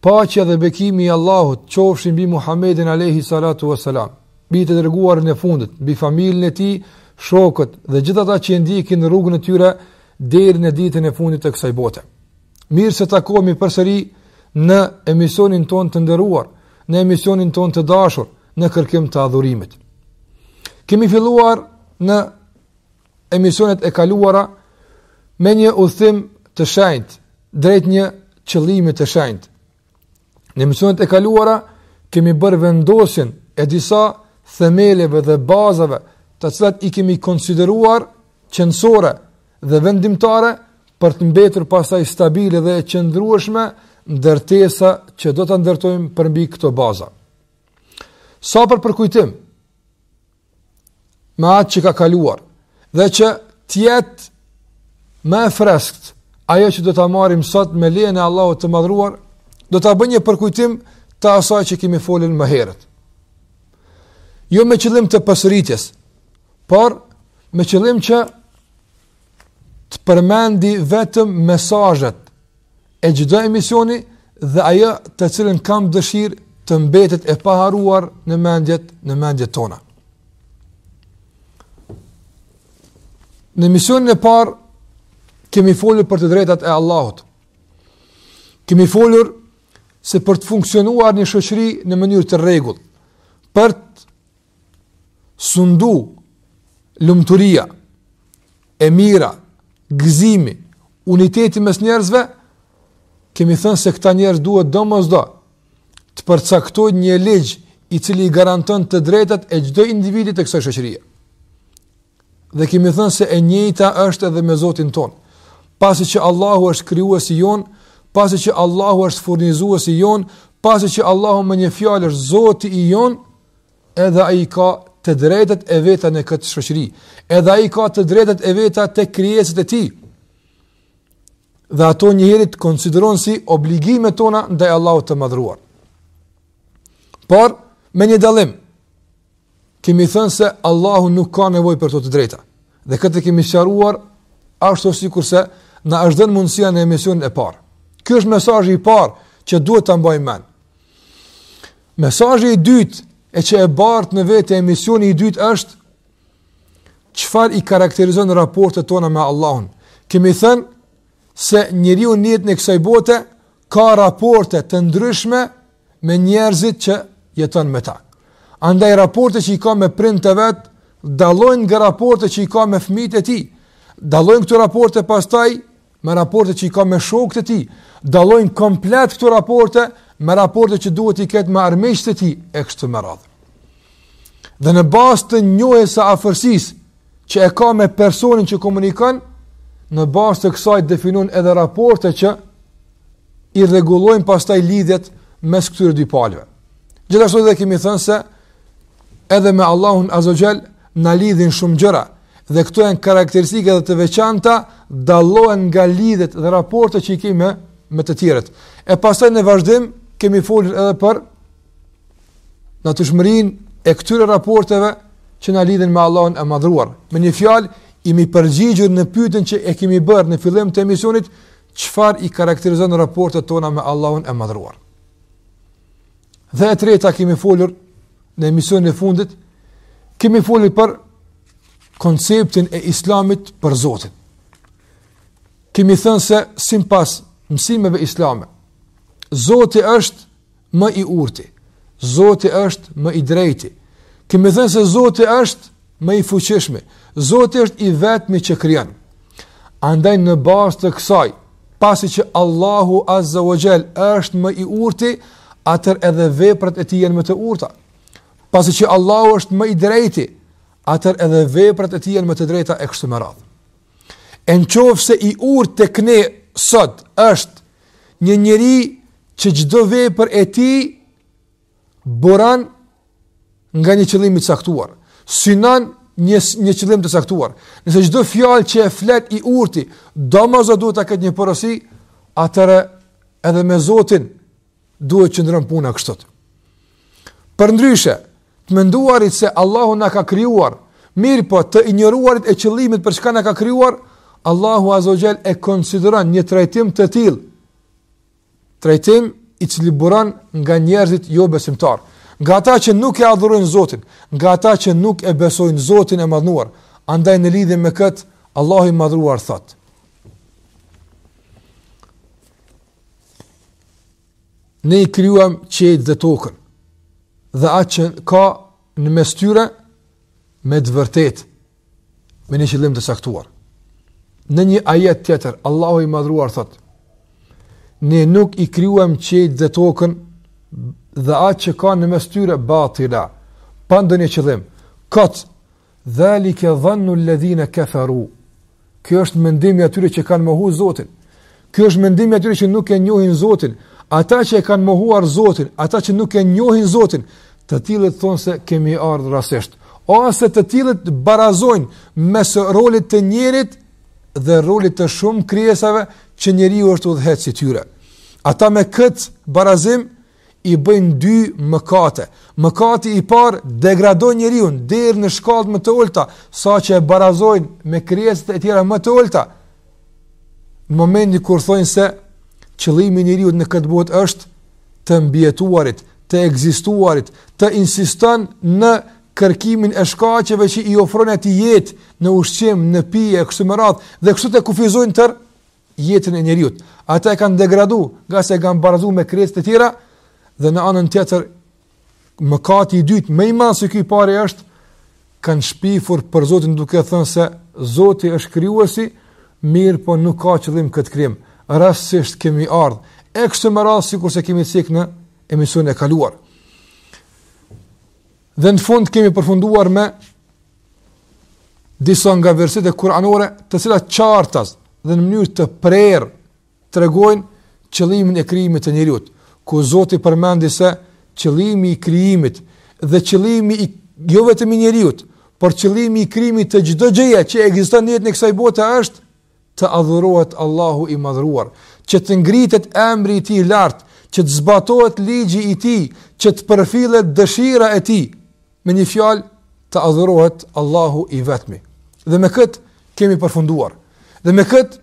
Paqja dhe bekimi i Allahut qofshin mbi Muhammedin alayhi salatu wasalam, mbi të dërguarin e fundit, mbi familjen e tij, shokët dhe gjithë ata që e ndjekin rrugën e tyre deri në ditën e fundit të kësaj bote. Mirë se takohemi përsëri në emisionin tonë të nderuar, në emisionin tonë të dashur, në kërkim të adhurimit. Kemi filluar në emisionet e kaluara me një udhëtim të shenjtë drejt një qëllimi të shenjtë. Në emisionet e kaluara kemi bërë vendosjen e disa themeleve dhe bazave të cilat i kemi konsideruar qenësore dhe vendimtare për të mbetur pastaj stabile dhe e qëndrueshme ndërtesa që do ta ndërtojmë përmbi këto baza. Sa për përkujtim, me atë që ka kaluar dhe që të jetë më e freskët ajo që do ta marrim sot me lejën e Allahut të madhëruar do ta bëj një përkujtim të asaj që kemi folur më herët jo me qëllim të përsëritjes por me qëllim që të përmendi vetëm mesazhet e çdo emisioni dhe ajo të cilën kam dëshirë të mbetet e paharruar në mendjet, në mendjet tona. Në emisionin e parë kemi folur për të drejtat e Allahut. Kemi folur se për të funksionuar një shoqëri në mënyrë të rregullt, për të sundu lumturia, e mira, gëzimi, uniteti mes njerëzve, kemi thënë se këta njerëz duhet domosdo të përcaktojnë një ligj i cili i garanton të drejtat e çdo individi të kësaj shoqërie. Dhe kemi thënë se e njëjta është edhe me Zotin tonë. Pasi që Allahu është krijuesi jonë, pasi që Allahu është furnizuesi jonë, pasi që Allahu me një fjalë është Zoti jonë, Edhe ai ka të drejtat e veta në këtë shoqëri. Edhe ai ka të drejtat e veta te krijesat e tij. Dhe ato njëherit konsiderohen si obligime tona ndaj Allahut të madhëruar. Por, me një dallim, kemi thënë se Allahu nuk ka nevojë për këto të drejta. Dhe këtë e kemi sqaruar ashtu sikurse na është dhënë mundësia në emisionin e parë. Ky është mesazhi i parë që duhet ta mbajmë mend. Mesazhi i dytë që e bart në vete emisioni i dytë është çfarë i karakterizon raportet tona me Allahun. Kemi thënë se njeriu në jetën e kësaj bote ka raporte të ndryshme me njerëzit që jeton me ta. Andaj raportet që i ka me prindët e vet, dallojnë nga raportet që i ka me fmijët e tij. Dallojnë këto raporte pastaj me raporte që i ka me shokët e tij, dallojnë komplet këto raporte me raporte që duhet t'i ketë me armiqtë e tij e kështu me radhë. Dhe në bazë të njohjes së afërsisë që e ka me personin që komunikon, në bazë të kësaj definon edhe raporte që i rregullojnë pastaj lidhjet mes këtyre dy palëve. Gjithashtu edhe kemi thënë se Edhe me Allahun Azza wa Jall na lidhin shumë gjëra dhe këto janë karakteristike dhe të veçanta dallohen nga lidhjet dhe raportet që i kemi me, me të tjerët. E pastaj në vazhdim kemi folur edhe për natyrshmërinë e këtyre raporteve që na lidhin me Allahun e madhëruar. Me një fjalë jemi përgjigjur në pyetjen që e kemi bërë në fillim të emisionit, çfarë i karakterizon raportet tona me Allahun e madhëruar. Dhe e treta kemi folur në emisionin e fundit, kemi folur për konceptin e islamit për Zotin. Kemi thënë se sipas mësimeve islame, Zoti është më i urti, Zoti është më i drejti. Kemi thënë se Zoti është Më i fuqishmi, Zoti është i vetmi që krijon. Andaj në bazë të kësaj, pasi që Allahu Azza wa Jall është më i urti, atëherë edhe veprat e tij janë më të urta. Pasi që Allahu është më i drejti, atëherë edhe veprat e tij janë më të drejta e kështu me radhë. E në qoftë se i urtë te ne sot është një njeri që çdo vepër e tij buron nga një qëllim i caktuar, synon një një qëllim të caktuar. Nëse çdo fjalë që e flet i urti, domosdo duhet ta ketë një porosi, atëherë edhe me Zotin duhet të qëndron puna kështu. Përndryshe, të menduarit se Allahu na ka krijuar, mirëpo të injoruarit e qëllimit për çka na ka krijuar, Allahu Azza wa Jall e konsideron një trajtim të tillë Trajtim i cili buron nga njerëzit jobesimtarë, nga ata që nuk e adhurojnë Zotin, nga ata që nuk e besojnë Zotin e madhëruar. Andaj në lidhje me këtë, Allahu i madhëruar thotë: Ne i krijuam qiejt dhe tokën dhe atë që ka në mes tyre me të vërtetë me një qëllim të caktuar. Në një ajet tjetër Allahu i madhëruar thotë: Ne nuk i krijuam qiejt dhe tokën dhe atë që ka në mes tyre batila, pa ndonjë qëllim, kot. Dhalike dhannu alladhina kafaru. Kjo është mendimi i atyre që kanë mohu Zotin. Ky është mendimi i atyre që nuk e njohin Zotin. Ata që e kanë mohuar Zotin, ata që nuk e njohin Zotin, të tillët thonë se kemi ardhur rastisht. Ose të tillët barazojnë mes rolit të njeriut dhe rolit të shumë krijesave që njeriu është udhëheqës i tyre. Ata me kët barazim i bëjnë dy mëkate. Mëkati i parë degradojnë njeriun deri në shkallët më të ulëta, saqë e barazojnë me krijesat e tjera më të ulëta. Në momentin kur thonë se qëllimi i njeriut në këtë botë është të mbijetuarit, të ekzistuarit, të insistojë në kërkimin e shkaqeve që i ofron atij jetë në ushqim, në pije, kështu me radhë, dhe kështu e kufizojnë tërë jetën e njeriut. Ata e kanë degradu, ngase e kanë barazu me krijesa të tjera, dhe në anën tjetër, mëkati i dytë, më i madh se ky i pari është, kanë shpifur për Zotin duke thënë se Zoti është krijuesi, mirëpo nuk ka qëllim në këtë krijim, rastësisht kemi ardhë, e kështu me radhë sikurse kemi cekë në emisionin e kaluar. Dhe në fund kemi përfunduar me disa nga versetet kuranore të cilat qartazi dhe në mënyrë të prerë tregojnë qëllimin e krijimit të njeriut, ku Zoti përmendi se qëllimi i krijimit dhe qëllimi i jo vetëm i njeriut, por qëllimi i krijimit të çdo gjëje që ekziston në jetën e kësaj bote është të adhurohet Allahu i Madhëruar, që të ngritet emri i Tij lart, që të zbatohet ligji i Tij, që të përfillet dëshira e Tij, me një fjalë të adhurohet Allahu i vetmi. Dhe me këtë kemi përfunduar. Dhe me këtë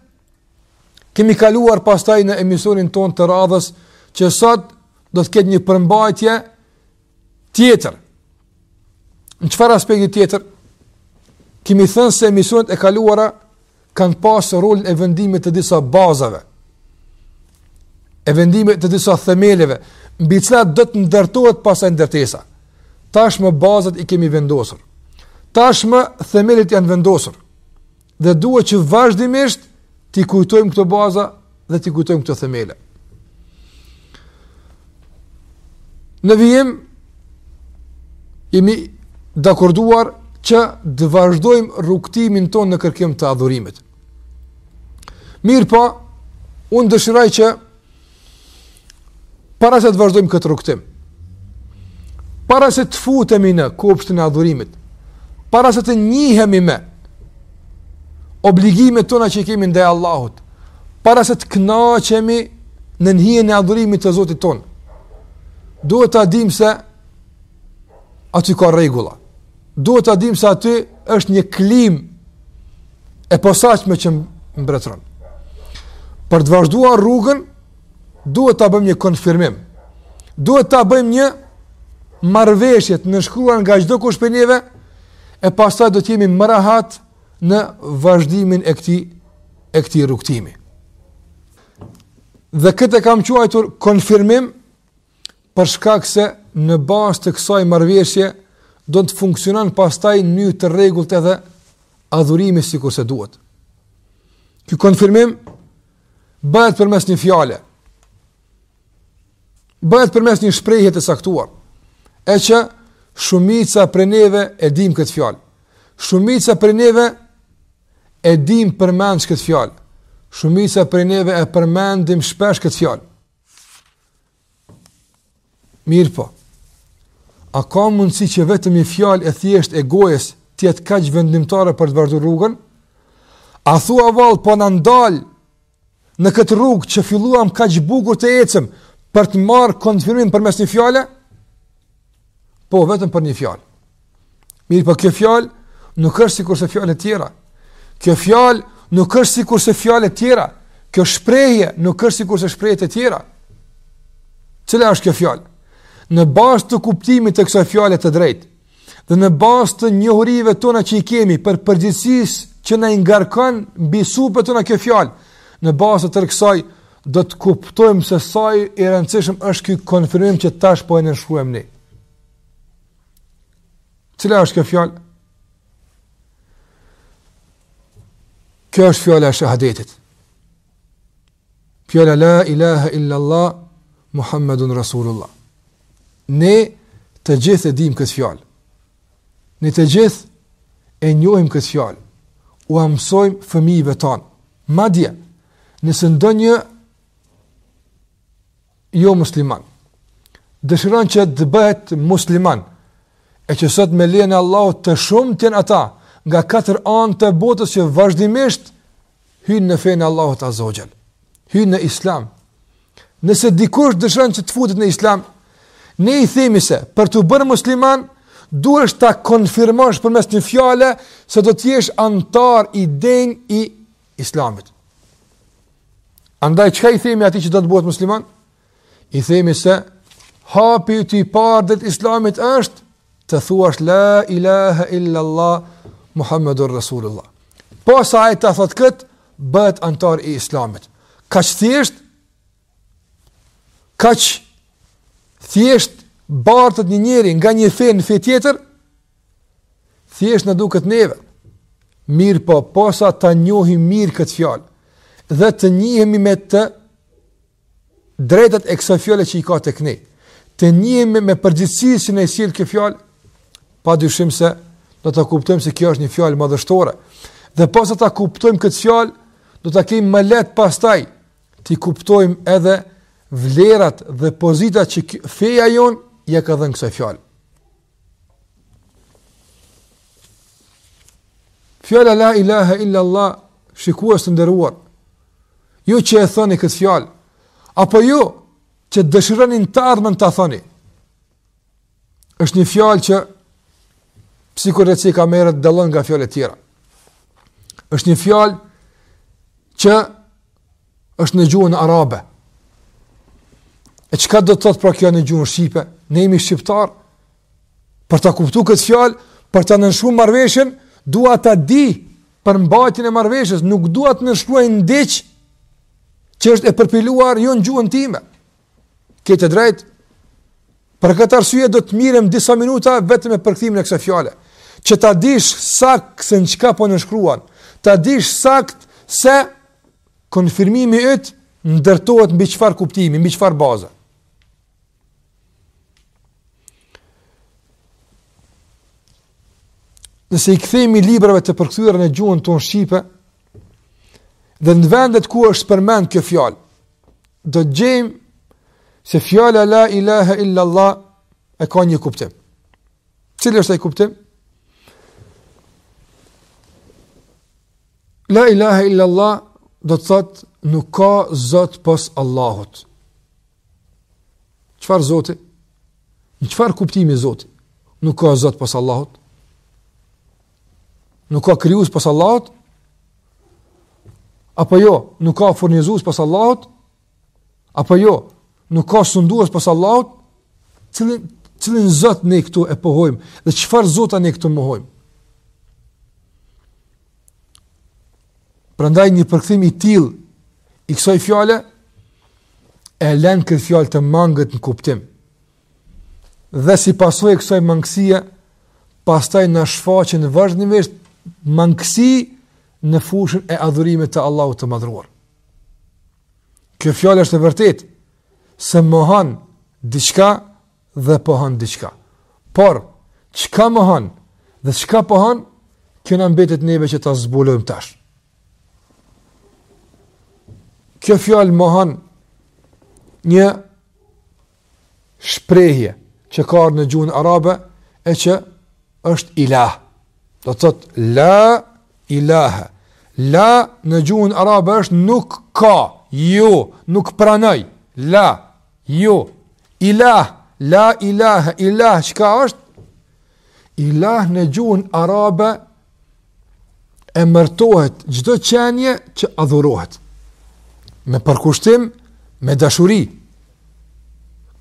kemi kaluar pastaj në emisionin tonë të radhës që sot do të ketë një përmbajtje tjetër. Në çfarë aspekti tjetër? Kemi thënë se emisionet e kaluara kanë pasë rolin e vendimit të disa bazave, e vendimit të disa themeleve, mbi të cilat do të ndërtohet pastaj ndërtesa. Tashmë bazat i kemi vendosur. Tashmë themelet janë vendosur. Dhe duhet që vazhdimisht t'i kujtojmë këto baza dhe t'i kujtojmë këto themele. Në vijim, jemi dakorduar që të vazhdojmë rrugëtimin tonë në kërkim të adhurimit. Mirëpo, unë dëshiroj që Para se të vazhdojmë këtë rrugëtim, para se të futemi në kopshtin e adhurimit, para se të njihemi me obligimet tona që i kemi ndaj Allahut, para se të kënaqemi nën hijen e adhurimit të Zotit tonë, duhet ta dimë se aty ka rregulla. Duhet ta dimë se aty është një klimë e posaçme që mbretëron. Për të vazhduar rrugën, duhet ta bëjmë një konfirmim. Duhet ta bëjmë një marrëveshje të nënshkruar nga çdokush prej neve, e pasaj do të jemi më rehat në vazhdimin e këtij, e këtij rrugëtimi. Dhe këtë e kam quajtur konfirmim, për shkak se në bazë të kësaj marrëveshjeje do të funksionojë pastaj në mënyrë të rregullt edhe adhurimi sikurse duhet. Ky konfirmim bëhet përmes një fjale. Bëhet përmes një shprehjeje të caktuar. E që shumica prej neve e dimë këtë fjalë. Shumica prej neve e dimë përmendsh këtë fjalë. Shumica prej neve e përmendim shpesh këtë fjalë. Mirëpo, a ka mundësi që vetëm një fjalë e thjeshtë e gojës të jetë kaq vendimtare për të vazhdu rrugën? A thua vallë po na ndal në këtë rrugë që filluam kaq bukur të ecim për të marrë konfirmim përmes një fjale? Po, vetëm për një fjalë. Mirëpo kjo fjalë nuk është sikurse fjalët tjera. Kjo fjalë nuk është sikurse fjalët tjera. Kjo shprehje nuk është sikurse shprehjet e tjera. Cila është kjo fjalë? Në bazë të kuptimit të kësaj fjale të drejtë dhe në bazë të njohurive tona që i kemi për përgjegjësitë që na i ngarkon mbi supet tona kjo fjalë, në bazë të tërë kësaj do të kuptojmë se sa i rëndësishëm është ky konfirmim që tash po e nënshkruajmë ne. Cila është kjo fjalë? Kjo është fjala e shahadetit. Fjala la ilaha illallah Muhammedun Rasulullah. Ne të gjithë e dimë këtë fjalë. Ne të gjithë e njohim këtë fjalë. Ua mësojmë fëmijëve tanë. Madje nëse ndonjë jomusliman dëshiron që të bëhet musliman e që sot me lejen e Allahut të shumtë janë ata nga katër anët e botës që vazhdimisht hyjnë në fenë e Allahut Azze ue Xhel, hyjnë në islam. Nëse dikush dëshiron që të futet në islam, ne i themi se për t'u bërë musliman, duhesh ta konfirmosh përmes një fjale se do t'jesh anëtar i denjë i islamit. Andaj, çka i themi atij që do të bëhet musliman? I themi se hapi yt i parë drejt islamit është të thuash la ilaha illa Allah Muhammedun Rasulullah. Posa ai ta thotë këtë, bëhet anëtar i islamit. Kaq thjesht, kaq thjesht bartet një njeri nga një fe në fe tjetër, thjesht na duket neve. Mirëpo, posa ta njohim mirë këtë fjalë, dhe të njihemi me të drejtat e kësaj fjale që i ka tek ne, të njihemi me përgjegjësi që na i sjell kjo fjalë, padyshim se do ta kuptojmë se kjo është një fjalë madhështore. Dhe posa ta kuptojmë këtë fjalë, do ta kemi më lehtë pastaj t'i kuptojmë edhe vlerat dhe pozitat që feja jonë ia ka dhënë kësaj fjale. Fjala la ilaha illa Allah, shikues të nderuar. Ju që e thoni këtë fjalë, apo ju që dëshironi n't'ardhmen ta thoni. Është një fjalë që sikurse e cekëm herët dallon nga fjalët e tjera. Është një fjalë që është në gjuhën arabe. E çka do të thotë pra kjo në gjuhën shqipe? Ne jemi shqiptarë. Për ta kuptuar këtë fjalë, për ta nënshkruar marrëveshjen, dua ta di përmbajtjen e marrëveshjes, nuk dua të nënshkruaj diç që është e përpiluar jo në gjuhën time. Ke të drejtë. Për këtë arsye do të merrem disa minuta vetëm me përkthimin e kësaj fjale. Që ta dish saktë se në çka po nënshkruan, ta dish saktë se konfirmimi yt ndërtohet mbi çfarë kuptimi, mbi çfarë baze. Nëse i kthehemi librave të përkthyera në gjuhën tonë shqipe, Dhe në vendet ku është përmend kjo fjalë, do të gjejmë se fjala la ilaha illa allah e ka një kuptim. Cili është ai kuptim? La ilaha illa allah do të thotë nuk ka zot pos Allahut. Çfarë zoti? Në çfarë kuptimi zoti? Nuk ka zot pos Allahut. Nuk ka krijues pos Allahut? Apo jo, nuk ka furnizues pos Allahut? Apo jo, nuk ka sundues pos Allahut? Cilin cilin Zot ne këtu e pohojmë dhe çfarë Zota ne këtu mohojmë? Prandaj një përkthim i tillë i kësaj fjale e lën këtë fjalë të mangët në kuptim. Dhe si pasojë e kësaj mangësie, pastaj na shfaqen vazhdimisht mangësi në fushën e adhurimit të Allahut të Madhruar. Kjo fjalë është e vërtetë se mohon diçka dhe pohon diçka. Por çka mohon dhe çka pohon, kjo na mbetet neve që ta zbulojmë tash. Kjo fjalë mohon një shprehje që ka në gjuhën arabe e që është ilah. Do të thotë la ilaha. La në gjuhën arabe është nuk ka, jo, nuk pranoj. La, jo. Ilah, la ilaha, ilah çka është? Ilah në gjuhën arabe emërtohet çdo qenie që adhurohet me përkushtim me dashuri.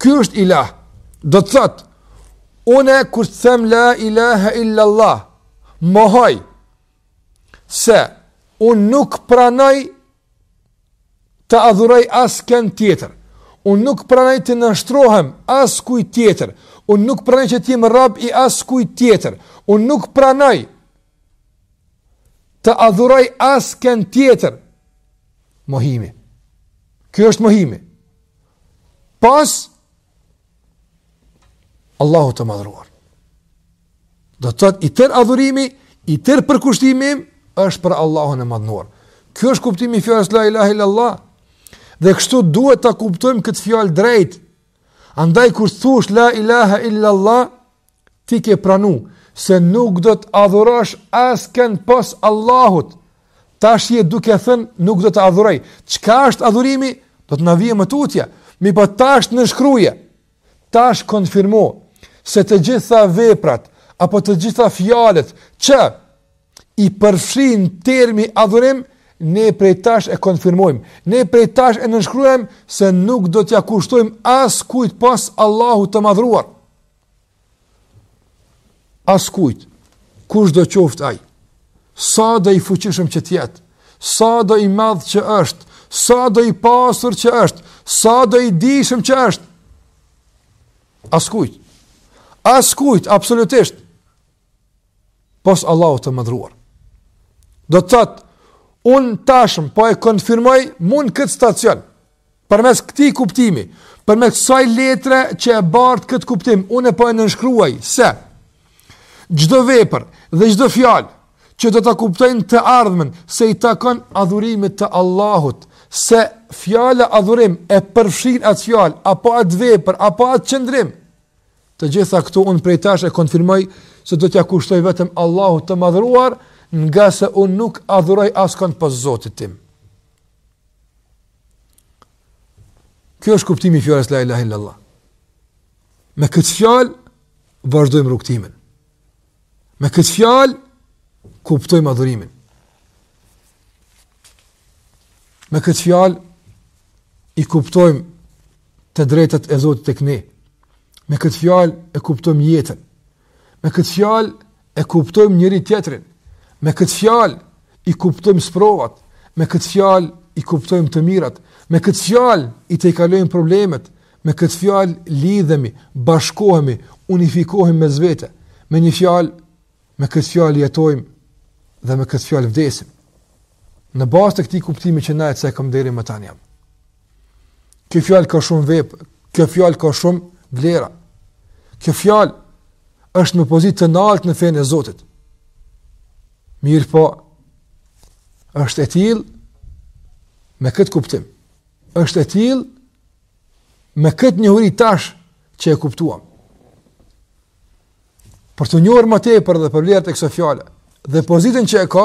Ky është ilah. Do të thotë, unë kur të them la ilaha illa Allah, mohoj se unë nuk pranoj të adhuroj askënd tjetër, unë nuk pranoj të nënshtrohem askujt tjetër, unë nuk pranoj që të jem rob i askujt tjetër, unë nuk pranoj të adhuroj askënd tjetër, mohimi. Kjo është mohimi. Pos Allahut të madhruar. Do të thotë i tërë adhurimi, i tërë përkushtimi im është për Allahun e Madhruar. Ky është kuptimi i fjalës la ilaha illallah. Dhe kështu duhet ta kuptojmë këtë fjalë drejt. Andaj kur thush la ilaha illallah, ti ke pranu se nuk do të adhurosh askënd pos Allahut. Tash je duke thënë nuk do të adhuroj. Çka është adhurimi? Do të na vijë më tutje. Mirëpo tash nënshkruje. Tash konfirmo se të gjitha veprat apo të gjitha fjalët që i përfshin termi adhurim, ne prej tash e konfirmojmë, ne prej tash e nënshkruajmë se nuk do t'ia kushtojmë askujt pos Allahut të madhruar. Askujt, kushdo qoftë ai, sado i fuqishëm që të jetë, sado i madh që është, sado i pasur që është, sado i dijshëm që është, askujt, askujt, absolutisht, pos Allahut të madhruar. Do të thotë, unë tashmë, po e konfirmoj, mu në këtë stacion, Përmes këtij kuptimi, përmes kësaj letre që e bart këtë kuptim, unë po e nënshkruaj se çdo vepër dhe çdo fjalë që do ta kuptoj në të ardhmen se i takon adhurimit të Allahut, se fjala adhurim e përfshin atë fjalë apo atë vepër apo atë qëndrim. Të gjitha këto un prej tash e konfirmoj se do t'ja kushtoj vetëm Allahut të madhruar, ngase un nuk adhuroj askënd pos Zotit tim. Ky është kuptimi i fjalës la ilaha illallah. Me këtë fjalë vazhdojmë rrugtimin. Me këtë fjalë kuptojmë adhurimin. Me këtë fjalë i kuptojmë të drejtat e Zotit tek ne. Me këtë fjalë e kuptojmë jetën. Me këtë fjalë e kuptojmë njëri tjetrin. Me këtë fjalë i kuptojmë sprovat. Me këtë fjalë i kuptojmë të mirat. Me këtë fjalë i tejkalojmë problemet. Me këtë fjalë lidhemi, bashkohemi, unifikohemi mes vete. Me një fjalë, me këtë fjalë jetojmë dhe me këtë fjalë vdesim. Në bazë të këtij kuptimi që ne e cekëm deri më tani. Kjo fjalë ka shumë vepra, kjo fjalë ka shumë vlera. Kjo fjalë është me pozitë të naltë në fenë e Zotit. Mirëpo, është e tilë me këtë kuptim. është e tilë me këtë njohuri tash që e kuptuam. Për t'u njohur ma tepër dhe për vlerat e kësaj fjale, dhe pozitën që e ka,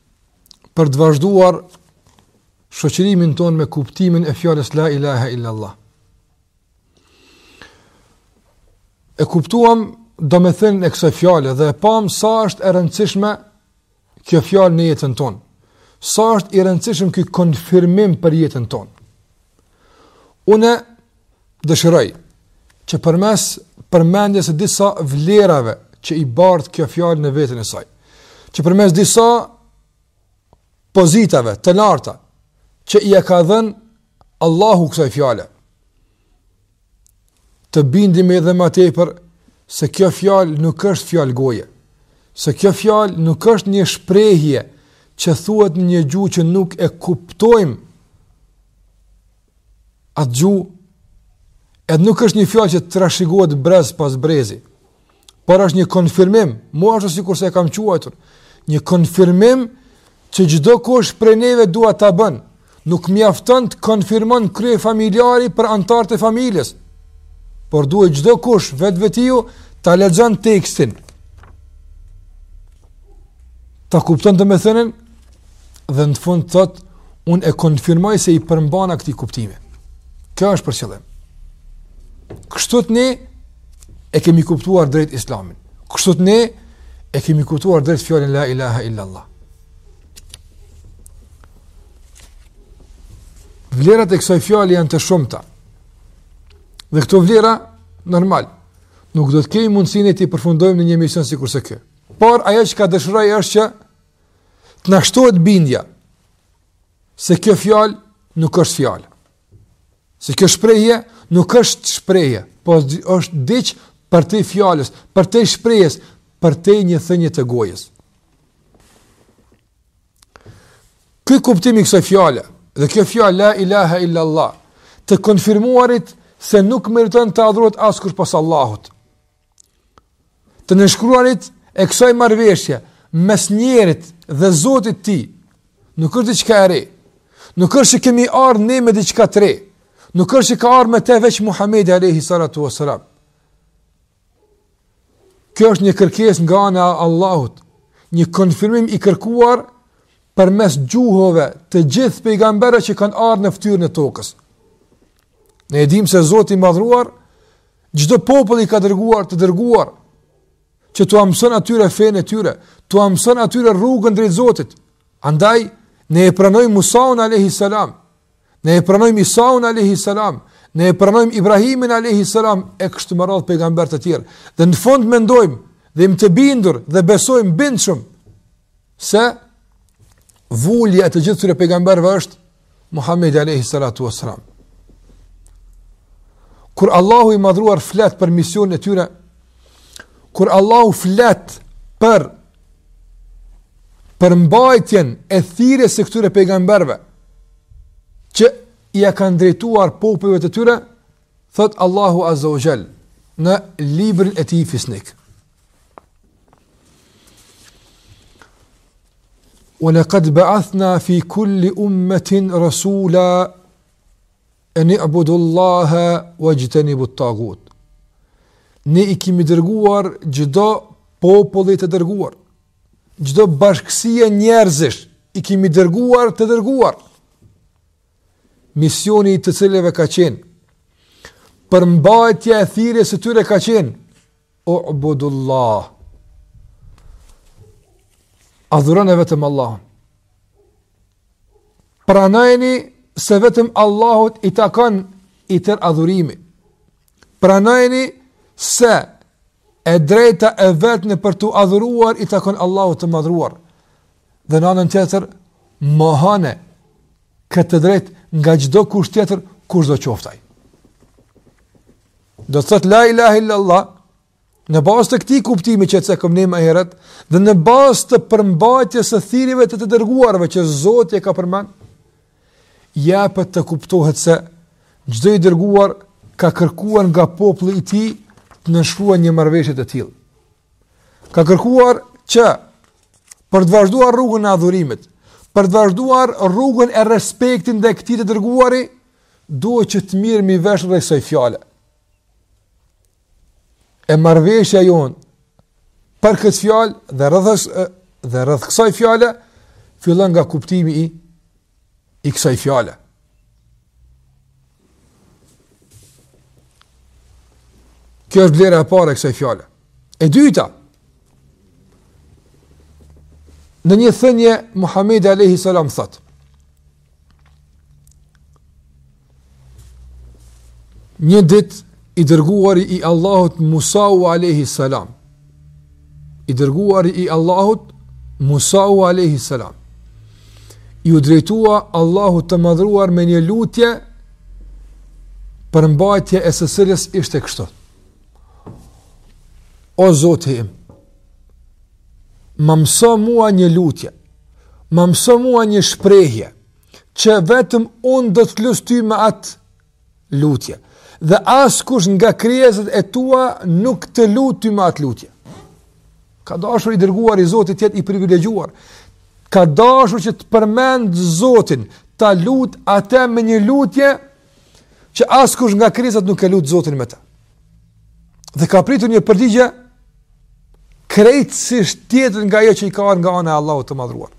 për të vazhduar shoqërimin tonë me kuptimin e fjalës la ilaha illallah. E kuptuam domethënien e kësaj fjale dhe e pam sa është e rëndësishme kjo fjalë në jetën tonë. Sa është i rëndësishëm ky konfirmim për jetën tonë. Unë Dëshiroj që përmes përmendjes së disa vlerave që i bart kjo fjalë në veten e saj, që përmes disa pozitave të larta që ia ka dhënë Allahu kësaj fjale, të bindemi edhe ma tepër se kjo fjalë nuk është fjalë goje, se kjo fjalë nuk është një shprehje që thuhet në një gjuhë që nuk e kuptojmë atë gjuhë, edhe nuk është një fjalë që të trashëgohet brez pas brezi, por është një konfirmim, mu ashtu sikurse e kam quajtur, një konfirmim që çdokush prej neve duhet ta bën, nuk mjafton të konfirmon kryefamiljari për anëtarët e familjes, por duhet çdokush vetvetiu ta lexon tekstin, ta kupton domethënien, dhe në fund të thot, unë e konfirmoj se i përmbana këto kuptime. Kjo është për qëllim. Kështu ne e kemi kuptuar drejt islamin. Kështu ne e kemi kuptuar drejt fjalën la ilaha illa Allah. Vlerat e kësaj fjale janë të shumta. Dhe këto vlera, normal, nuk do të kemi mundësinë t'i përfundojmë në një emision sikurse kjo. Por ajo që ka dëshiroj është që Të na shtohet bindja se kjo fjalë nuk është fjalë. Se kjo shprehje nuk është shprehje, po është diç përtej fjalës, përtej shprehjes, përtej një thënie të gojës. Ky kuptim i kësaj fjale dhe kjo fjalë la ilaha illa allah të konfirmuarit se nuk meriton të adhurohet askush pas Allahut. Të nënshkruarit e kësaj marrëveshje mes njeriut dhe Zotit të tij, nuk është diçka e re. Nuk është që kemi ardhë ne me diçka të re. Nuk është që ka ardhë me te veç Muhammedi alejhi salatu vesselam. Kjo është një kërkesë nga ana e Allahut, një konfirmim i kërkuar përmes gjuhove të gjithë pejgamberëve që kanë ardhë në ftyrën e tokës. Ne e dimë se Zoti i madhëruar Çdo populli i ka dërguar të dërguar që t'ua mëson atyre fenë e tyre, t'ua mëson atyre rrugën drejt Zotit. Andaj ne e pranojmë Musaun alayhi salam, ne e pranojmë Isaun alayhi salam, ne e pranojmë Ibrahimin alayhi salam e kështu me radhë pejgamberë të tjerë. Dhe në fund mendojmë dhe jemi të bindur dhe besojmë bindshëm se vulja e të gjithë këtyre pejgamberëve është Muhammedi alejhi salatu wessalam. Kur Allahu i madhëruar flet për misionin e tyre, kur Allahu flet për përmbajtjen e thirrjes së këtyre pejgamberve, që ia kanë drejtuar popujve të tyre, thotë Allahu Azza wa Xhel, në librin e tij fisnik. Wa lekad beathna fi kulli ummetin resula eni'budullaha wa xhtenibut tagut. Ne i kemi dërguar çdo populli të dërguar, çdo bashkësie njerëzish i kemi dërguar të dërguar. Misioni i të cilëve ka qenë, përmbajtja e thirrjes së tyre ka qenë, U'budullah. Adhuroni vetëm Allahun. Pranojeni se vetëm Allahut i takon i tërë adhurimi. Pranojeni se e drejta e vetme për t'u adhuruar i takon Allahut të madhruar. Dhe në anën tjetër, mohojani këtë drejtë nga çdokush tjetër, kushdo qoftë ai. Do të thotë la ilaha illa Allah në bazë të këtij kuptimi që e cekëm ne më herët dhe në bazë të përmbajtjes së thirrjeve të të dërguarve që Zoti e ka përmend jepet të kuptohet se çdo i dërguar ka kërkuar nga populli i tij të nënshkruajë një marrëveshje të tillë. Ka kërkuar që për të vazhduar rrugën e adhurimit, për të vazhduar rrugën e respektit ndaj këtij të dërguari, Duhet që të mirremi vesh rreth kësaj fjale. E marrëveshja jonë, për këtë fjalë dhe rreth, dhe rreth kësaj fjale, fillon nga kuptimi i, i kësaj fjale. Kjo është vlera e parë e kësaj fjale. E dyta, në një thënie, Muhamedi alejhi selam thotë, Një ditë i dërguari i Allahut Musau alejhi selam. I dërguari i Allahut Musau alejhi selam. Iu drejtua Allahut të madhruar me një lutje përmbajtja e së cilës ishte kështu. O Zoti im, Më mëso mua një lutje. Më mëso mua një shprehje që vetëm unë do të lus ty me atë lutje. Dhe askush nga krijesat e tua nuk të lut ty me atë lutje. Ka dashur i dërguari i Zotit të jetë i privilegjuar. Ka dashur që ta përmend Zotin, ta lut atë me një lutje që askush nga krijesat nuk e lut Zotin me të. Dhe ka pritur një përgjigje krejtësisht tjetër nga ajo që i ka ardhë nga ana e Allahut të madhruar.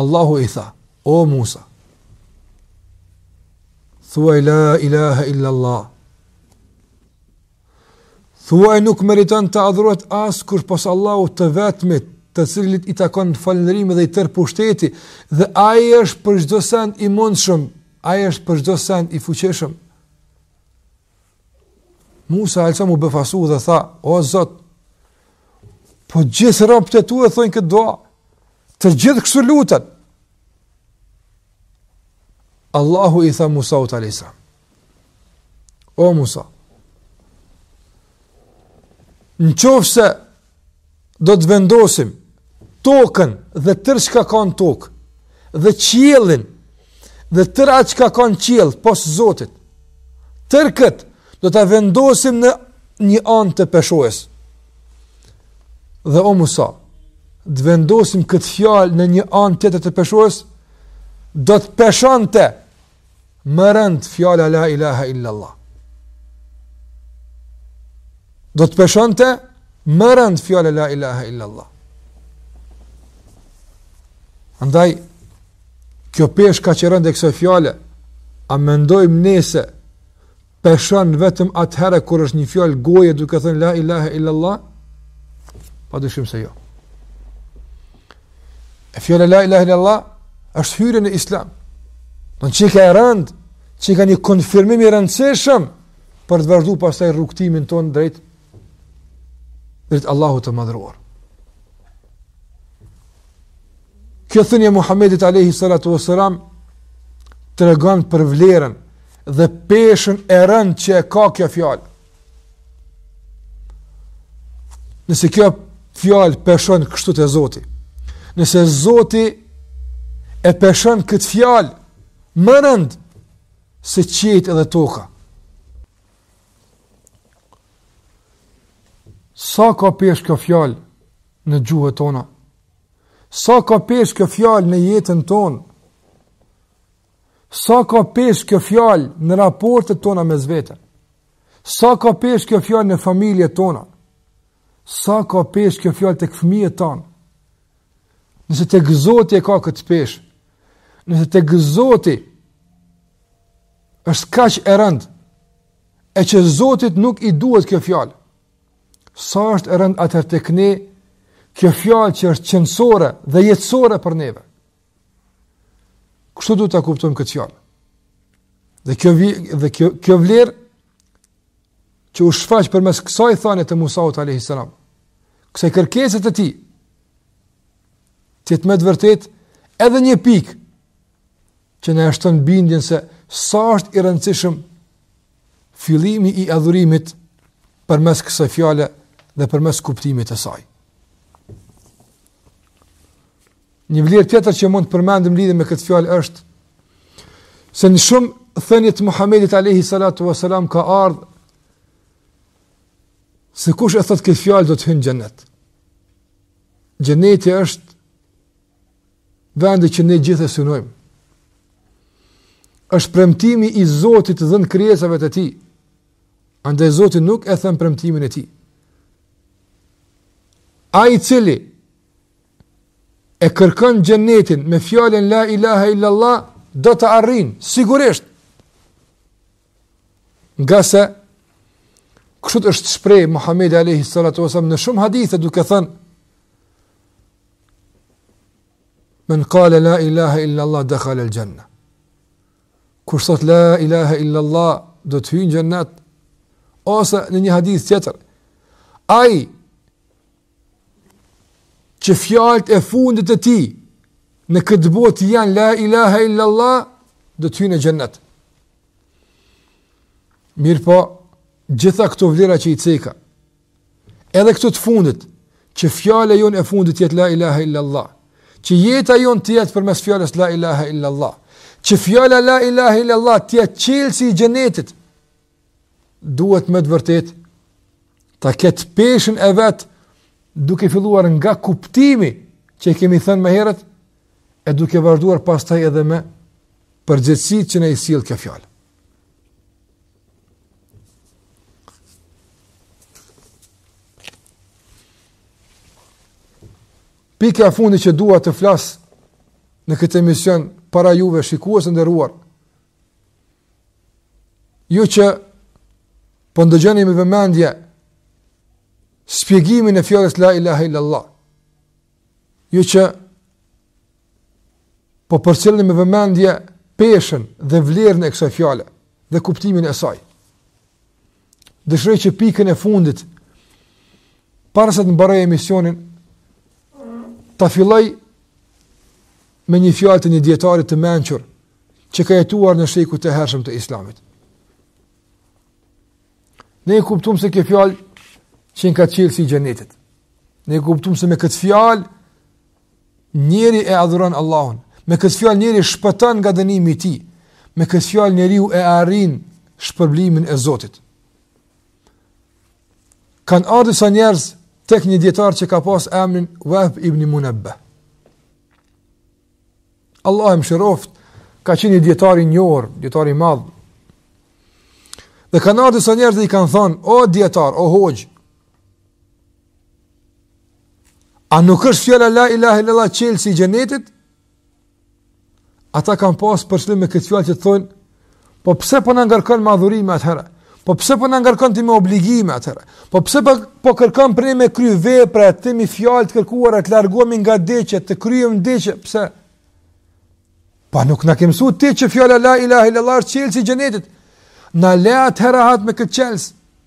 Allahu i tha, o Musa, thuaj la ilaha illa Allah, Thuaj nuk meriton të adhurohet askush pos Allahut të vetmit, të cilit i takon falënderimi dhe i tërë pushteti, dhe ai është për çdo send i mundshëm, ai është për çdo send i fuqishëm. Musa alejhi selam u befasu dhe tha, o Zot, po gjithë robt e tu e thojnë këtë dua, të gjithë kështu luten. Allahu i tha Musaut alejhi selam, O Musa, në qoftë se do të vendosim tokën dhe tërë çka ka në tokë, dhe qiellin dhe tërë atë çka ka në qiell, posë Zotit, tërë këtë do ta vendosim në një anë të peshojës. Dhe o Musa, të vendosim këtë fjalë në një anë tjetër të peshojës, do të peshonte më rëndë fjala la ilaha illa Allah. Do të peshonte më rëndë fjala la ilaha illa Allah. Andaj, kjo peshë kaq e rëndë e kësaj fjale, a mendojmë ne se peshon vetëm atëherë kur është një fjalë goje duke thënë la ilaha illallah? Pa dyshim se jo. E fjala la ilaha illallah është hyrje në Islam. Do të çka e randë, çka një konfirmim i rëndësishëm për të vazhduar pastaj rrugëtimin tonë drejt Drejt Allahut të madhruar. Kjo thënie e Muhammedit Alejhi Salatu Veselam tregon për vlerën dhe peshën e rëndë që e ka kjo fjalë. Nëse kjo fjalë peshon kështu te Zoti, nëse Zoti e peshon këtë fjalë më rëndë se qiejt edhe toka, Sa ka peshë kjo fjalë në gjuhët tona? Sa ka peshë kjo fjalë në jetën tonë? Sa ka peshë kjo fjalë në raportet tona mes vete? Sa ka peshë kjo fjalë në familjet tona? Sa ka peshë kjo fjalë tek fëmijët tanë? Nëse tek Zoti e ka këtë peshë, nëse tek Zoti është kaq e rëndë, e që Zotit nuk i duhet kjo fjalë. Sa është e rëndë atëherë tek ne, kjo fjalë që është qenësore dhe jetësore për neve. Kështu duhet ta kuptojmë këtë fjalë. Dhe kjo, dhe kjo, kjo vlerë që u shfaq përmes kësaj thënie të Musaut a.s. Kësaj kërkese të tij, të jetë me të vërtetë edhe një pikë që na shton bindjen se sa është i rëndësishëm fillimi i adhurimit përmes kësaj fjale dhe përmes kuptimit të saj. Një vlerë tjetër që mund të përmendim lidhje me këtë fjalë është se në shumë thënie të Muhammedit Alejhi Salatu Veselam ka ardhë se kush e thotë këtë fjalë do të hyjë në xhennet. Xhenneti është Vendi që ne gjithë e synojmë. është premtimi i Zotit të dhënë krijesave të tij. Andaj Zoti nuk e thyen premtimin e tij. Ai i cili e kërkon xhenetin me fjalën la ilaha illallah, do ta arrijë, sigurisht. Ngase, kështu është shprehur Muhammedi alejhi salatu ue selam në shumë hadithe duke thënë, Men kale la ilaha illa Allah dehalel xhenne. Kush thotë la ilaha illa Allah do të hyjë në xhenet, ose në një hadith tjetër, ai që fjalët e fundit e tij në këtë botë janë la ilaha illa Allah do të hyjë në xhenet. Mirëpo, gjitha këto vlera që i ceka, edhe këtë të fundit, që fjala jonë e fundit të jetë la ilaha illallah, që jeta jonë të jetë përmes fjalës la ilaha illallah, që fjala la ilaha illallah të jetë çelësi i xhenetit, duhet me të vërtetë, ta ketë peshën e vet, duke filluar nga kuptimi që e kemi thënë më herët, e duke vazhduar pastaj edhe me përgjegjësitë që na i sjell kjo fjalë. Pika e fundit që dua të flas në këtë emision para juve shikues të nderuar. Ju që po ndëgjoni me vëmendje shpjegimin e fjalës la ilaha illallah. Ju që po përcjellni me vëmendje peshën dhe vlerën e kësaj fjale dhe kuptimin e saj. Dëshiroj që pikën e fundit para se të mbaroj emisionin ta filloj me një fjalë të një dijetari të mençur që ka jetuar në shekujt e hershëm të Islamit. Ne e kuptum se kjo fjalë qenka çelësi i xhenetit. Ne e kuptum se me këtë fjalë njeriu e adhuron Allahun. Me këtë fjalë njeriu shpëton nga dënimi i tij. Me këtë fjalë njeriu e arrin shpërblimin e Zotit. Kanë ardhë disa njerëz tek një dijetar që ka pas emrin Vehb ibn Munebbih. Allahu e mëshiroftë, ka qenë një dijetar i njohur, dijetar i madh. Dhe kanë ardhur disa njerëz dhe i kanë thënë, "O dijetar, o hoxhë, a nuk është fjala la ilaha illallah çelësi i xhenetit?" Ata kanë pas për qëllim me këtë fjalë që të thonë, Po pse po na ngarkon me adhurime atëherë? Po pse po na ngarkon ti me obligime atëherë? Po pse po, po kërkon prej neve me kry vepra, të themi fjalë të kërkuara, të largohemi nga diçka, të kryejmë diçka, pse? Po nuk na ke mësuar ti që fjala la ilaha illallah është çelësi i xhenetit. Na le atëherë rahat me këtë çelës.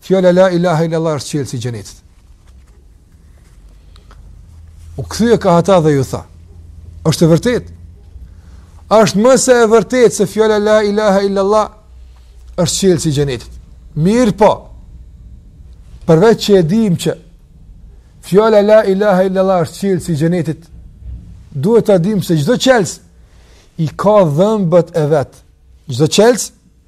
Fjala la ilaha illa Allah është çelësi i xhenetit. U kthye kah ata dhe ju tha. Është e vërtetë. Është më se e vërtetë se fjala la ilaha illa Allah është çelësi i xhenetit. Mirëpo. Përveç që e dimë që fjala la ilaha illa Allah është çelësi i xhenetit, duhet ta dimë se çdo çelës i ka dhëmbët e vet. Çdo çelës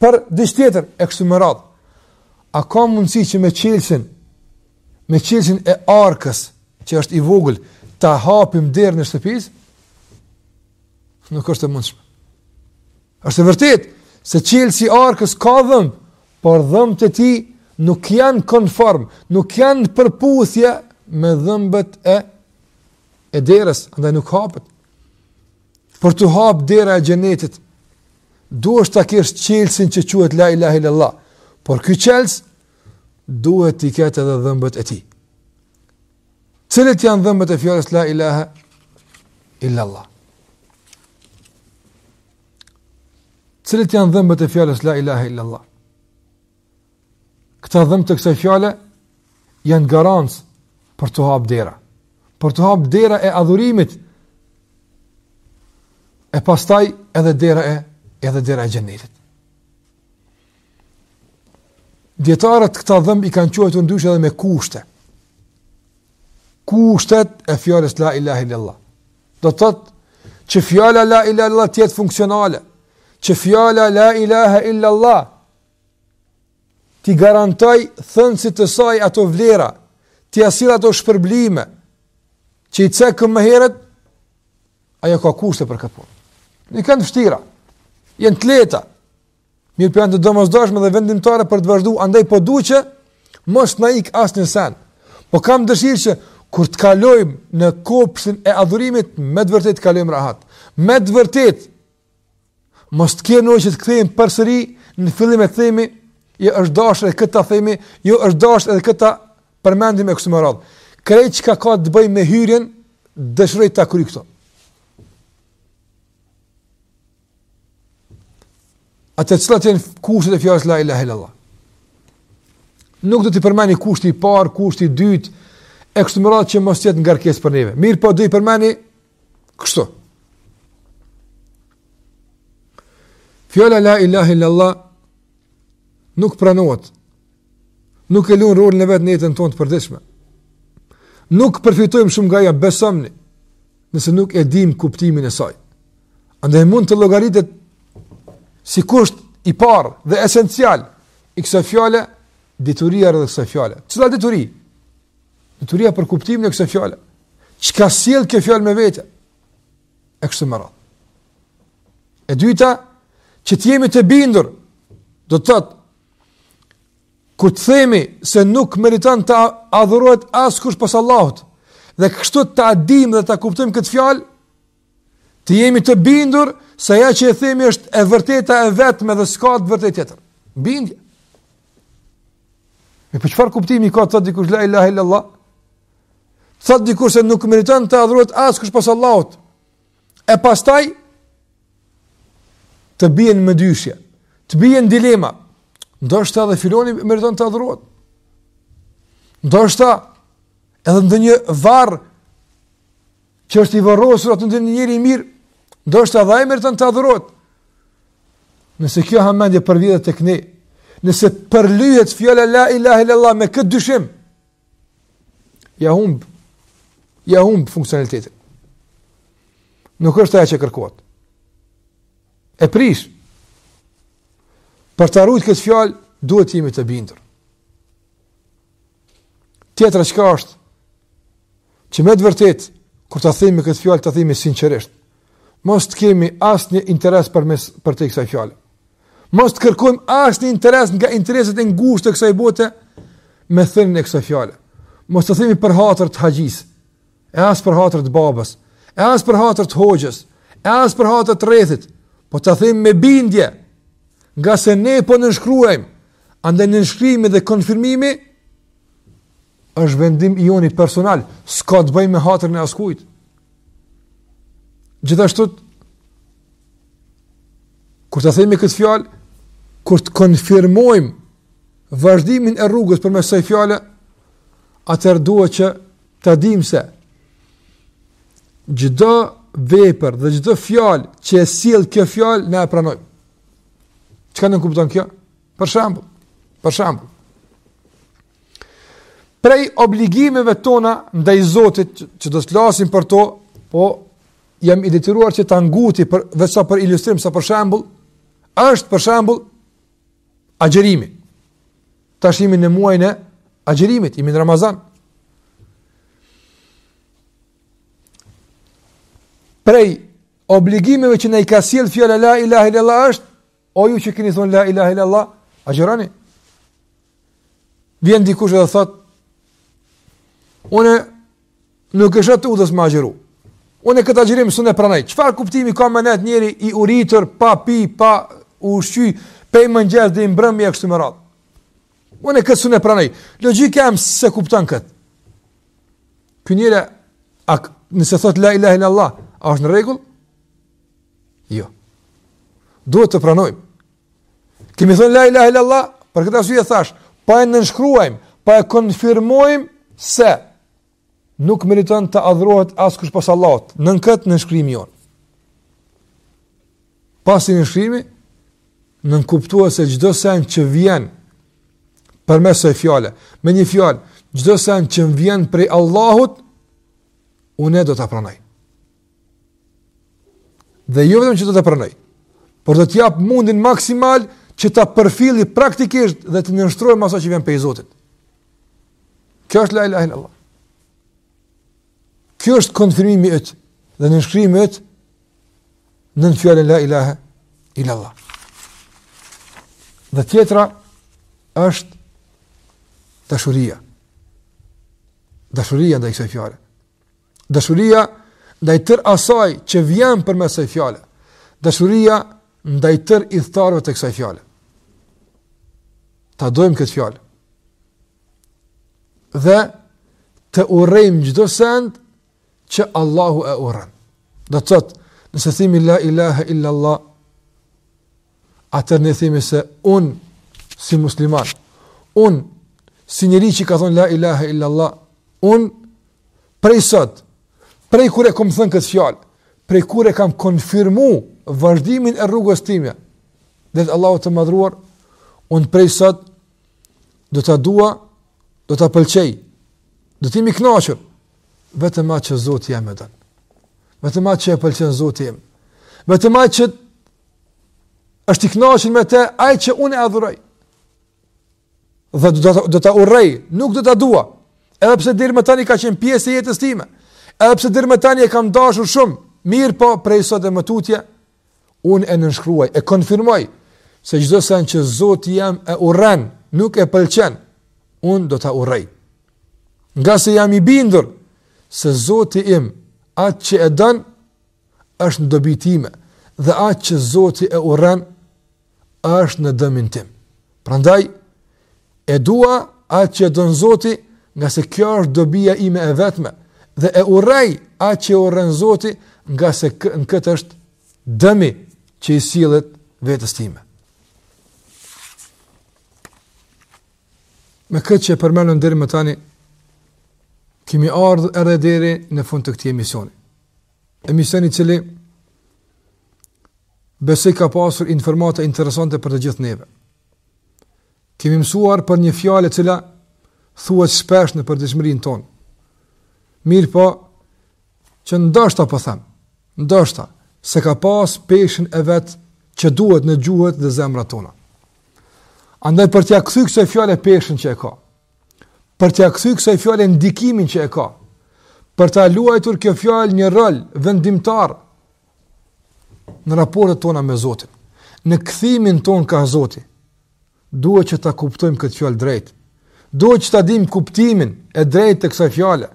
për diç tjetër e kështu me radhë. A ka mundësi që me çelësin, me çelësin e arkës, që është i vogël, ta hapim derën e shtëpisë? Nuk është e mundshme. Është e vërtetë se çelësi i arkës ka dhëmbë, por dhëmbët e tij nuk janë konform, nuk janë përputhje me dhëmbët e e derës, andaj nuk hapet. Për t'u hap dera e xhenetit, duhesh ta kesh çelësin që quhet la ilahe illallah, por ky çelës duhet t'i ketë edhe dhëmbët e tij. Cilët janë dhëmbët e fjalës la ilahe illallah? Cilët janë dhëmbët e fjalës la ilahe illallah? Këta dhëmbë të kësaj fjale janë garancë për t'u hapë dera. Për t'u hapë dera e adhurimit e pastaj edhe dera e edhe dera e xhenetit. Dijetarët këta dhëmbë i kanë quajtur ndryshe edhe me kushte. Kushtet e fjalës la ilaha illallah. Do të thotë që fjala la ilaha illallah të jetë funksionale, që fjala la ilaha illallah t'i garantojë thënësit të saj ato vlera, t'ia sjell ato shpërblime, që i cekëm më herët, ajo ka kushte për këtë punë. Nuk janë të vështira, janë të lehta, mirëpo janë të domosdoshme dhe vendimtare për të vazhdu, andaj po du që, mos na ikë asnjë sen, po kam dëshirë që, kur të kalojmë në kopshtin e adhurimit, me të vërtet të kalojmë rahat, me të vërtet, Mos të kemi nevojë që të kthehemi përsëri në fillim e themi, jo është dashur edhe këtë ta themi, jo është dashur edhe këtë ta përmendim e kështu me radhë. Krejt çka ka të bëjë me hyrjen, dëshiroj ta kryj këtu. Atëherë cilat janë kushtet e fjalës la ilaha illallah? Nuk do t'i përmendi kushti i parë, kushti i dytë, e kështu me radhë që mos të jetë ngarkesë për neve. Mirëpo do i përmendi Kështu. Fjala la ilahe illallah nuk pranohet. Nuk e luan rolin e vet në jetën tonë të përditshme. Nuk përfitojmë shumë nga ajo, besojmë nëse nuk e dimë kuptimin e saj. Andaj mund të llogaritet si kusht i parë dhe esencial i kësaj fjale, dituria rreth kësaj fjale. Cila dituri? Dituria për kuptimin e kësaj fjale. Çka sjell kjo fjalë me vete? E kështu me radhë. E dyta, që të jemi të bindur, do të thotë kur të themi se nuk meriton të adhurohet askush pas Allahut, dhe kështu ta dimë dhe ta kuptojmë këtë fjalë, Të jemi të bindur se ajo që e themi është e vërteta e vetme dhe s'ka të vërtetë tjetër. Bindje. E po çfarë kuptimi ka të thotë dikush la ilahe illallah? Thotë dikush se nuk meriton të adhurohet askush pas Allahut. E pastaj, të bien mëdyshje, të bien dilema. Ndoshta edhe filani meriton të adhurohet. Ndoshta edhe ndonjë varr që është i varrosur aty ndonjë njeri i mirë, ndoshta edhe e meriton të adhurohet. Nëse kjo hamendje përvidhet tek ne, nëse përlyhet fjala la ilahe illallah me këtë dyshim, ia humb, ia humb funksionalitetin. Nuk është ajo që kërkohet. E prish. Për ta ruajt këtë fjalë, duhet të jemi të bindur. Tjetra çka është? Që me të vërtetë, kur ta themi këtë fjalë, ta themi sinqerisht. Mos të kemi asnjë interes përmes, përtej kësaj fjale. Mos të kërkojmë asnjë interes nga intereset e ngushta të kësaj bote me thënien e kësaj fjale. Mos ta themi për hatër të haxhisë. e as për hatër të babës, e as për hatër të hoxhës, e as për hatër të rrethit, po ta themi me bindje, ngase ne po nënshkruajmë, andaj nënshkrimi dhe konfirmimi, është vendim i yni personal, s'ka të bëjmë me hatrin e askujt. Gjithashtu, kur ta themi këtë fjalë, kur të konfirmojmë vazhdimin e rrugës përmes kësaj fjale, atëherë duhet që Ta dimë se çdo vepër dhe çdo fjalë që e sjell kjo fjalë ne e pranojmë. Çka nënkupton kjo? Për shembull, për shembull. Prej obligimeve tona ndaj Zotit që do të flasim për to, po jam i detyruar që ta nguti për vete sa për ilustrim, sa për shembull, është për shembull agjërimi. Tash jemi në muajin e agjërimit, jemi në Ramazan. Prej obligimeve që na i ka sjell fjala la ilaha illallah është o ju që keni thon la ilaha illallah, agjëroni. Vjen dikush dhe thotë unë Nuk është e udhës me agjëru. Unë këtë agjërim s'un e pranoj. Çfarë kuptimi ka me nejt njeri i uritur, pa pi, pa u ushqy, pej mëngjesit deri mbrëmje e kështu me radhë. Unë këtë s'un e pranoj. Logjika jeme s'e kupton këtë. Ky njeri, a, nëse thotë la ilahe illallah, a është në rregull? Jo. Duhet ta pranojmë. Kemi thonë la ilahe illallah, për këtë arsye thashë, po e nënshkruajmë, po e konfirmojmë se Nuk meriton të adhurohet askush pos Allahut. Nën këtë nënshkrimi jonë. Pas nënshkrimit nënkuptohet se çdo send që vjen përmes kësaj fjale, me një fjalë, çdo send që vjen prej Allahut, unë do ta pranoj. Dhe jo vetëm që do ta pranoj, por do të jap mundin maksimal që ta përfilli praktikisht dhe të nënshtrohem asaj që vjen prej Zotit. Kjo është la ilaha illallah. Kjo është konfirmimi i yt dhe nënshkrimi i yt nën fjalën la ilaha illallah. Dhe tjetra është dashuria. Dashuria ndaj kësaj fjale. Dashuria ndaj tërë asaj që vjen përmes kësaj fjale. Dashuria ndaj tërë ithtarëve të kësaj fjale. Ta dojmë këtë fjalë. Dhe të urrejmë çdo send që Allahu e urren. Do të thotë, nëse themi la ilaha illa Allah, atëherë ne themi se unë si musliman, unë si njeri që ka thonë la ilahe illallah, unë prej sot, prej kur e kom thënë këtë fjalë, prej kur e kam konfirmu vazhdimin e rrugës time, deri te Allahu i madhëruar, unë prej sot do ta dua, do ta pëlqej, do të jem i knaqur, vetëm atë që Zoti jem e don, vetëm atë që e pëlqen Zoti jem, vetëm atë që është i kënaqur me të ai që unë e adhuroj. Dhe do ta do ta urrej, nuk do ta dua. Edhe pse deri më tani ka qenë pjesë e jetës time. Edhe pse deri më tani e kam dashur shumë, mirëpo prej sot e më tutje unë e nënshkruaj, e konfirmoj se çdo send që Zoti jem e urren, nuk e pëlqen, unë do ta urrej. Ngase jam i bindur se Zoti im atë që e don është në dobi time dhe atë që Zoti e urren është në dëmin tim. Prandaj e dua atë që e don Zoti, ngase kjo është dobia ime e vetme dhe e urrej atë që e urren Zoti, ngase në këtë është dëmi që i sillet vetes time. Me këtë që përmendëm deri më tani, kemi ardhur edhe deri në fund të këtij emisioni. Emision i cili besoj ka pasur informata interesante për të gjithë neve. Kemi mësuar për një fjalë e cila thuhet shpesh në përditshmërinë tonë. Mirëpo, që ndoshta po them, ndoshta s'e ka pas peshën e vet që duhet në gjuhët dhe zemrat tona. Andaj për t'ia kthy kësaj fjale peshën që e ka. për t'ia kthy kësaj fjale ndikimin që e ka, për ta luajtur kjo fjalë një rol vendimtar në raportet tona me Zotin, në kthimin tonë ka Zoti, duhet që ta kuptojmë këtë fjalë drejt, duhet që ta dimë kuptimin e drejtë të kësaj fjale,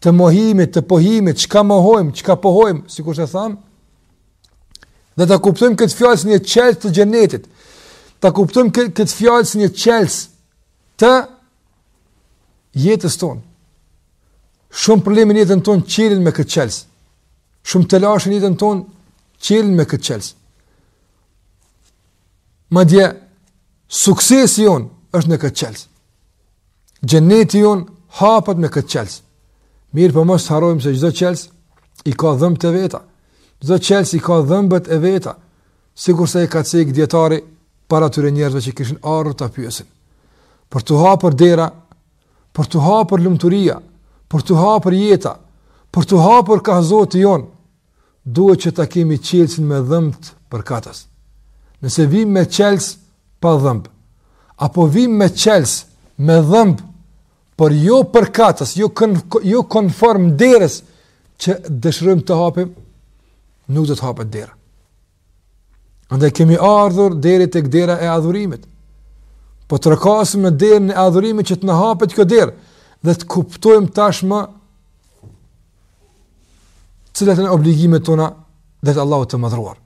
të mohimit, të pohimit, çka mohojmë, çka pohojmë, sikur që thamë, dhe ta kuptojmë këtë fjalë si një çelës të xhenetit, ta kuptojmë këtë fjalë si një çelës të jetës tonë. Shumë probleme në jetën tonë çelen me këtë çelës. Shumë telashe në jetën tonë çelen me këtë çelës. Madje, suksesi jonë është në këtë çelës. Xheneti jonë hapet me këtë çelës. Mirëpo mos të harrojmë se çdo çelës i ka dhëmbët e veta. Çdo çelës i ka dhëmbët e veta. Sikurse e ka cek dietari para atyre njerëzve që kishin ardhur ta pyesin. Për t'u hapur dera, për t'u hapur lumturia, për t'u hapur jeta, për t'u hapur ka Zoti jonë, duhet që ta kemi çelësin me dhëmbët përkatës. Nëse vijmë me çelës pa dhëmbë, apo vijmë me çelës me dhëmbë por jo përkatës, jo kon, jo konform derës që dëshirojmë ta hapim, nuk do të hapet dera. Andaj kemi ardhur deri tek dera e adhurimit. Po trokasim në derën e adhurimit që të na hapet kjo derë, dhe të kuptojmë tashmë cilat janë obligimet tona drejt Allahut të madhruar.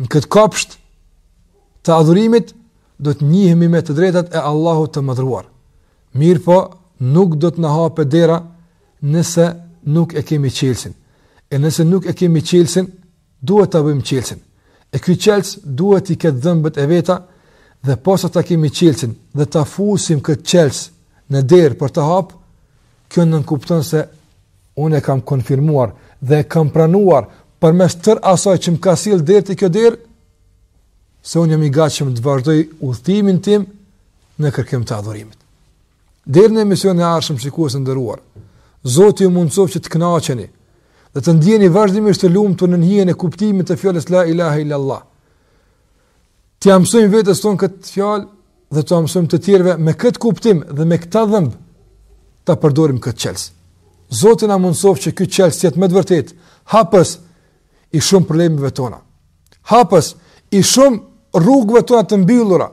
Në këtë kopsht të adhurimit, do të njihemi me të drejtat e Allahut të madhruar. Mirëpo, nuk do të na hapet dera nëse nuk e kemi çelësin. E nëse nuk e kemi çelësin, duhet ta bëjmë çelësin. E ky çelës duhet t'i ketë dhëmbët e veta dhe posa ta kemi çelësin dhe ta fusim këtë çelës në derë për ta hap, kjo nënkupton se unë e kam konfirmuar dhe e kam pranuar përmes tërë asaj që më ka sjell deri te kjo derë se unë jam i gatshëm të vazhdoj udhëtimin tim në kërkim të adhurimit. Deri në emisionin e ardhshëm shikues të nderuar. Zoti ju mundësoftë që të kënaqeni dhe të ndjeni vazhdimisht të lumtur në hijen e kuptimit të fjalës la ilaha illa allah. T'ia mësojmë vetes tonë këtë fjalë dhe t'ua mësojmë të tjerëve me këtë kuptim dhe me këta dhëmbë ta përdorim këtë çelës. Zoti na mundësoftë që ky çelës të jetë me të vërtetë hapës i shumë problemeve tona. Hapës i shumë rrugëve tona të mbyllura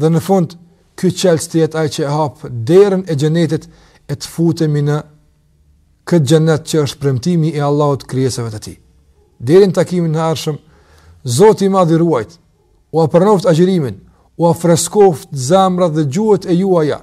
Dhe në fund, ky çelës të jetë ai që e hap derën e xhenetit e të futemi në këtë xhenet që është premtimi i Allahut krijesave të tij. Deri në takimin e ardhshëm, Zoti i Madh ju ruajtë, ua pranoftë agjërimin, ua freskoftë zemrat dhe gjuhët e juaja.